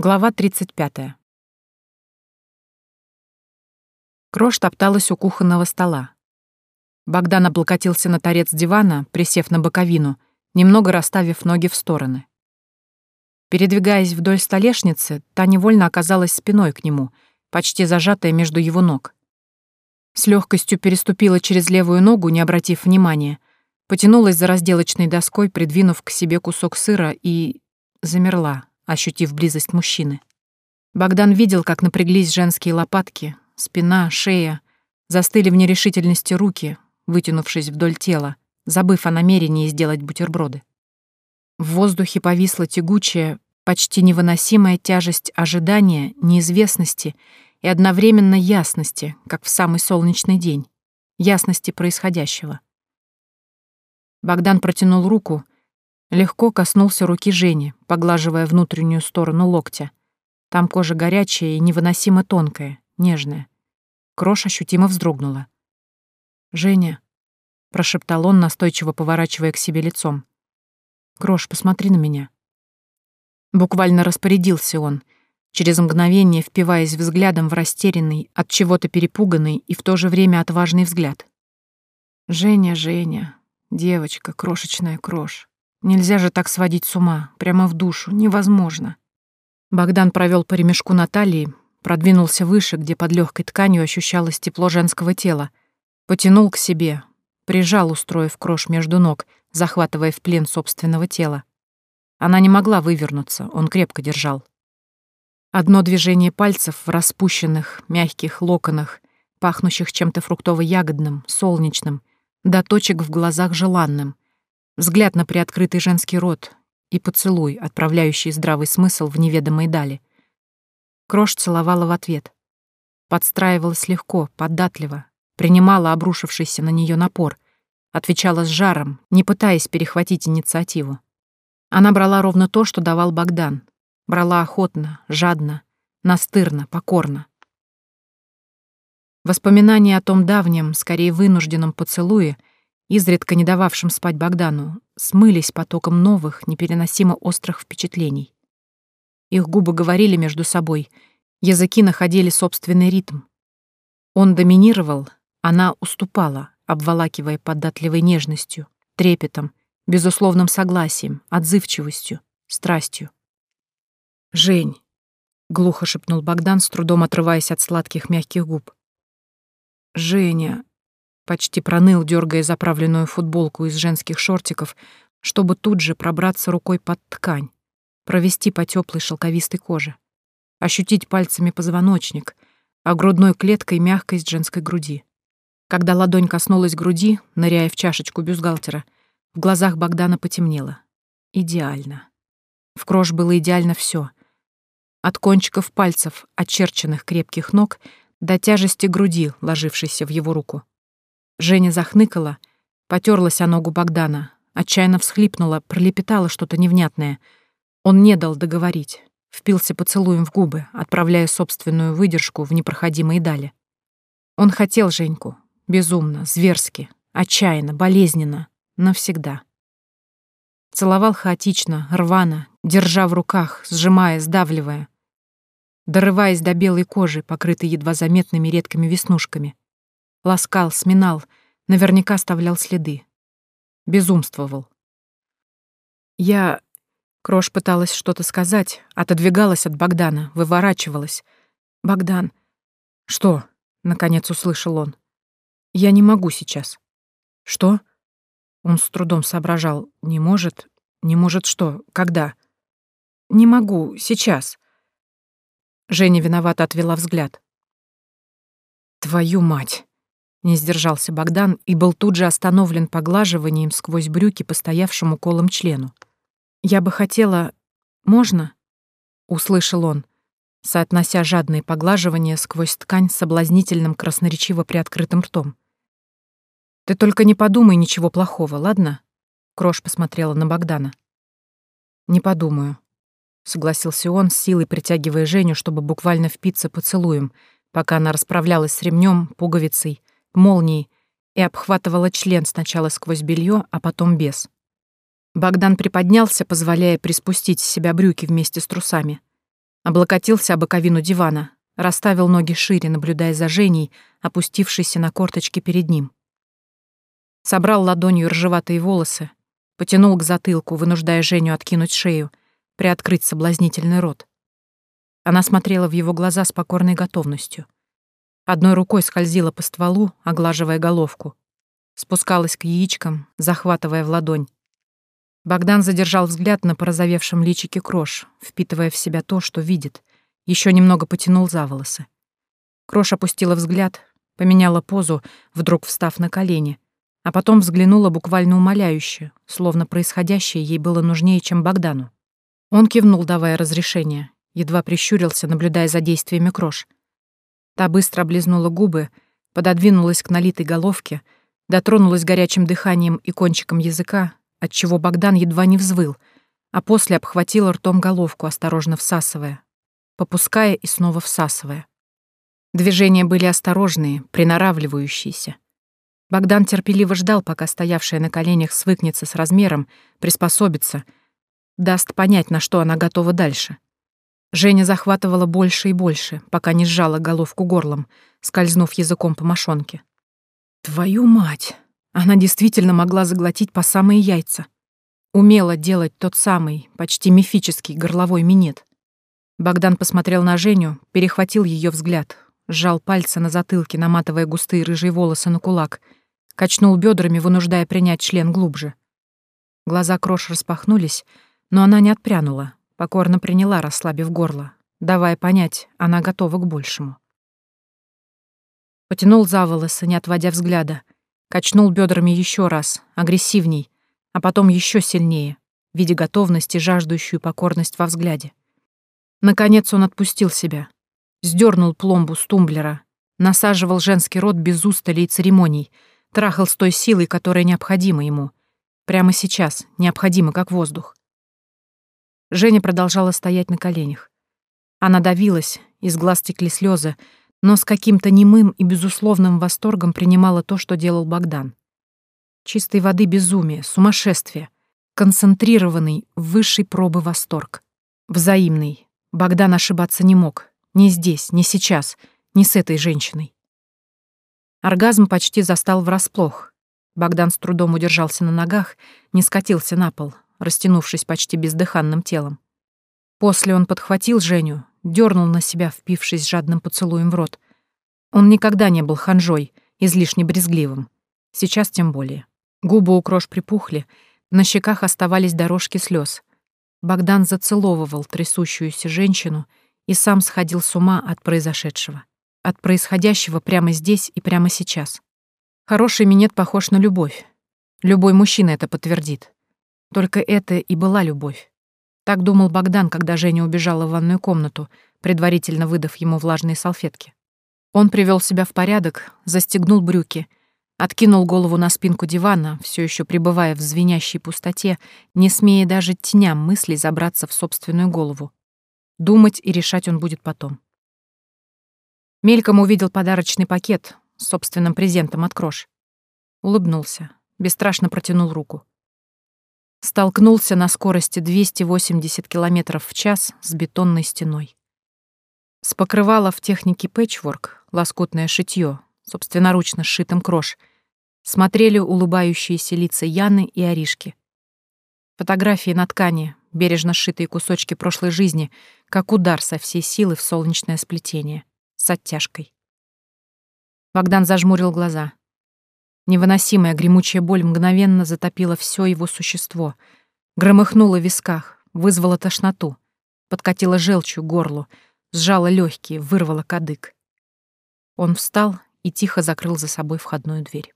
Глава 35. Крош топталась у кухонного стола. Богдан облокотился на торец дивана, присев на боковину, немного расставив ноги в стороны. Передвигаясь вдоль столешницы, та невольно оказалась спиной к нему, почти зажатая между его ног. С легкостью переступила через левую ногу, не обратив внимания, потянулась за разделочной доской, придвинув к себе кусок сыра и... замерла, ощутив близость мужчины. Богдан видел, как напряглись женские лопатки, спина, шея, застыли в нерешительности руки, вытянувшись вдоль тела, забыв о намерении сделать бутерброды. В воздухе повисла тягучая, почти невыносимая тяжесть ожидания, неизвестности и одновременно ясности, как в самый солнечный день, ясности происходящего. Богдан протянул руку, Легко коснулся руки Жени, поглаживая внутреннюю сторону локтя. Там кожа горячая и невыносимо тонкая, нежная. Крош ощутимо вздрогнула. «Женя», — прошептал он, настойчиво поворачивая к себе лицом. «Крош, посмотри на меня». Буквально распорядился он, через мгновение впиваясь взглядом в растерянный, от чего-то перепуганный и в то же время отважный взгляд. «Женя, Женя, девочка, крошечная крош, Нельзя же так сводить с ума, прямо в душу, невозможно. Богдан провел по ремешку на талии, продвинулся выше, где под легкой тканью ощущалось тепло женского тела, потянул к себе, прижал, устроив крош между ног, захватывая в плен собственного тела. Она не могла вывернуться, он крепко держал. Одно движение пальцев в распущенных, мягких локонах, пахнущих чем-то фруктово-ягодным, солнечным, до точек в глазах желанным — взгляд на приоткрытый женский рот и поцелуй, отправляющий здравый смысл в неведомые дали. Крош целовала в ответ. Подстраивалась легко, податливо, принимала обрушившийся на нее напор, отвечала с жаром, не пытаясь перехватить инициативу. Она брала ровно то, что давал Богдан. Брала охотно, жадно, настырно, покорно. Воспоминания о том давнем, скорее вынужденном поцелуе — изредка не дававшим спать Богдану, смылись потоком новых, непереносимо острых впечатлений. Их губы говорили между собой, языки находили собственный ритм. Он доминировал, она уступала, обволакивая податливой нежностью, трепетом, безусловным согласием, отзывчивостью, страстью. «Жень», — глухо шепнул Богдан, с трудом отрываясь от сладких мягких губ. «Женя, Почти проныл, дергая заправленную футболку из женских шортиков, чтобы тут же пробраться рукой под ткань, провести по теплой шелковистой коже, ощутить пальцами позвоночник, а грудной клеткой мягкость женской груди. Когда ладонь коснулась груди, ныряя в чашечку бюстгальтера, в глазах Богдана потемнело. Идеально. В крош было идеально все. От кончиков пальцев, очерченных крепких ног, до тяжести груди, ложившейся в его руку. Женя захныкала, потерлась о ногу Богдана, отчаянно всхлипнула, пролепетала что-то невнятное. Он не дал договорить, впился поцелуем в губы, отправляя собственную выдержку в непроходимые дали. Он хотел Женьку, безумно, зверски, отчаянно, болезненно, навсегда. Целовал хаотично, рвано, держа в руках, сжимая, сдавливая, дорываясь до белой кожи, покрытой едва заметными редкими веснушками — Ласкал, сминал, наверняка оставлял следы. Безумствовал. Я... Крош пыталась что-то сказать, отодвигалась от Богдана, выворачивалась. «Богдан...» «Что?» — наконец услышал он. «Я не могу сейчас». «Что?» Он с трудом соображал. «Не может? Не может что? Когда?» «Не могу. Сейчас». Женя виновато отвела взгляд. «Твою мать!» Не сдержался Богдан и был тут же остановлен поглаживанием сквозь брюки постоявшему колом члену. «Я бы хотела... Можно?» — услышал он, соотнося жадные поглаживания сквозь ткань с соблазнительным красноречиво приоткрытым ртом. «Ты только не подумай ничего плохого, ладно?» Крош посмотрела на Богдана. «Не подумаю», — согласился он, с силой притягивая Женю, чтобы буквально впиться поцелуем, пока она расправлялась с ремнем, пуговицей, молнией, и обхватывала член сначала сквозь белье, а потом без. Богдан приподнялся, позволяя приспустить с себя брюки вместе с трусами. Облокотился об боковину дивана, расставил ноги шире, наблюдая за Женей, опустившейся на корточки перед ним. Собрал ладонью ржеватые волосы, потянул к затылку, вынуждая Женю откинуть шею, приоткрыть соблазнительный рот. Она смотрела в его глаза с покорной готовностью. Одной рукой скользила по стволу, оглаживая головку. Спускалась к яичкам, захватывая в ладонь. Богдан задержал взгляд на порозовевшем личике крош, впитывая в себя то, что видит. Еще немного потянул за волосы. Крош опустила взгляд, поменяла позу, вдруг встав на колени, а потом взглянула буквально умоляюще, словно происходящее ей было нужнее, чем Богдану. Он кивнул, давая разрешение, едва прищурился, наблюдая за действиями Крош. Та быстро облизнула губы, пододвинулась к налитой головке, дотронулась горячим дыханием и кончиком языка, отчего Богдан едва не взвыл, а после обхватила ртом головку, осторожно всасывая, попуская и снова всасывая. Движения были осторожные, приноравливающиеся. Богдан терпеливо ждал, пока стоявшая на коленях свыкнется с размером, приспособится, даст понять, на что она готова дальше. Женя захватывала больше и больше, пока не сжала головку горлом, скользнув языком по мошонке. «Твою мать!» Она действительно могла заглотить по самые яйца. Умела делать тот самый, почти мифический горловой минет. Богдан посмотрел на Женю, перехватил ее взгляд, сжал пальцы на затылке, наматывая густые рыжие волосы на кулак, качнул бедрами, вынуждая принять член глубже. Глаза Крош распахнулись, но она не отпрянула, покорно приняла, расслабив горло, давая понять, она готова к большему. Потянул за волосы, не отводя взгляда, Качнул бедрами еще раз, агрессивней, а потом еще сильнее, видя готовность и жаждущую покорность во взгляде. Наконец он отпустил себя, сдернул пломбу с тумблера, насаживал женский рот без устали и церемоний, трахал с той силой, которая необходима ему. Прямо сейчас, необходима, как воздух. Женя продолжала стоять на коленях. Она давилась, из глаз текли слезы, но с каким-то немым и безусловным восторгом принимала то, что делал Богдан. Чистой воды безумие, сумасшествие, концентрированный, высшей пробы восторг. Взаимный. Богдан ошибаться не мог. Ни здесь, ни сейчас, ни с этой женщиной. Оргазм почти застал врасплох. Богдан с трудом удержался на ногах, не скатился на пол, растянувшись почти бездыханным телом. После он подхватил Женю, дернул на себя, впившись жадным поцелуем в рот. Он никогда не был ханжой, излишне брезгливым. Сейчас тем более. Губы у крош припухли, на щеках оставались дорожки слез. Богдан зацеловывал трясущуюся женщину и сам сходил с ума от произошедшего. От происходящего прямо здесь и прямо сейчас. Хороший минет похож на любовь. Любой мужчина это подтвердит. Только это и была любовь. Так думал Богдан, когда Женя убежала в ванную комнату, предварительно выдав ему влажные салфетки. Он привел себя в порядок, застегнул брюки, откинул голову на спинку дивана, все еще пребывая в звенящей пустоте, не смея даже теням мыслей забраться в собственную голову. Думать и решать он будет потом. Мельком увидел подарочный пакет с собственным презентом от Крош. Улыбнулся, бесстрашно протянул руку столкнулся на скорости 280 км в час с бетонной стеной. С покрывала в технике пэтчворк, лоскутное шитье, собственноручно сшитым крош, смотрели улыбающиеся лица Яны и Аришки. Фотографии на ткани, бережно сшитые кусочки прошлой жизни, как удар со всей силы в солнечное сплетение, с оттяжкой. Богдан зажмурил глаза. Невыносимая гремучая боль мгновенно затопила все его существо, громыхнула в висках, вызвала тошноту, подкатила желчью горлу, сжала легкие, вырвала кадык. Он встал и тихо закрыл за собой входную дверь.